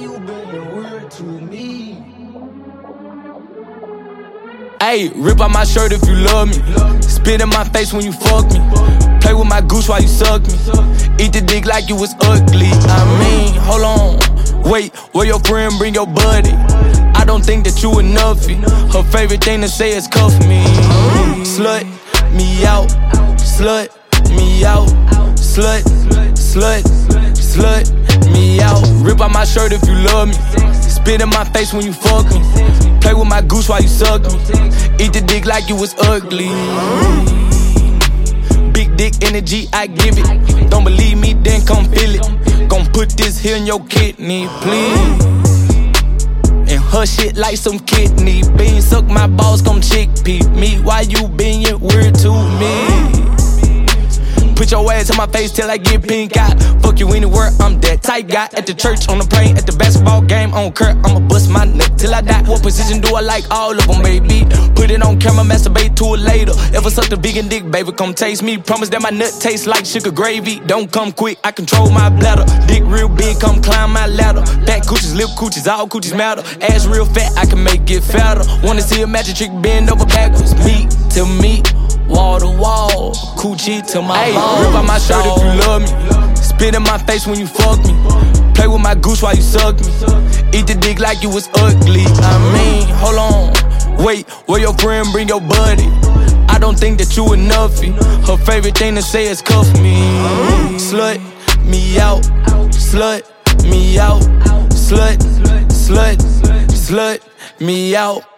you been weird to me? Ayy, rip out my shirt if you love me. Spit in my face when you fuck me. Play with my goose while you suck me. Eat the dick like you was ugly. I mean, hold on. Wait, where your friend bring your buddy? I don't think that you enough. Her favorite thing to say is cuff me. Slut me out. Slut me out. Slut, slut, slut me out. Rip out my shirt if you love me. Spit in my face when you fuck me. Play with my goose while you suck me. Eat the dick like you was ugly. Big dick energy, I give it. Don't believe me, then come feel it. Gon' put this here in your kidney, please. And her shit like some kidney beans. Suck my balls, come chickpea me. Why you being weird to me? Put your ass in my face till I get pink eye. Fuck you anywhere, I'm that type guy. At the church, on the plane, at the basketball game, on Kurt, I'ma bust my neck till I die. What position do I like? All of them, baby. Put it on camera, masturbate to it later. Ever sucked a vegan dick, baby, come taste me. Promise that my nut tastes like sugar gravy. Don't come quick, I control my bladder. Dick real big, come climb my ladder. Back coochies, lip coochies, all coochies matter. Ass real fat, I can make it fatter. Wanna see a magic trick bend over backwards? Meat to meat wall to wall, coochie to my hey, Rip out my shirt if you love me. Spit in my face when you fuck me. Play with my goose while you suck me. Eat the dick like you was ugly. I mean, hold on. Wait, where your friend bring your buddy? I don't think that you enough. Her favorite thing to say is cuff me. Slut me out. Slut me out. Slut, slut, slut me out.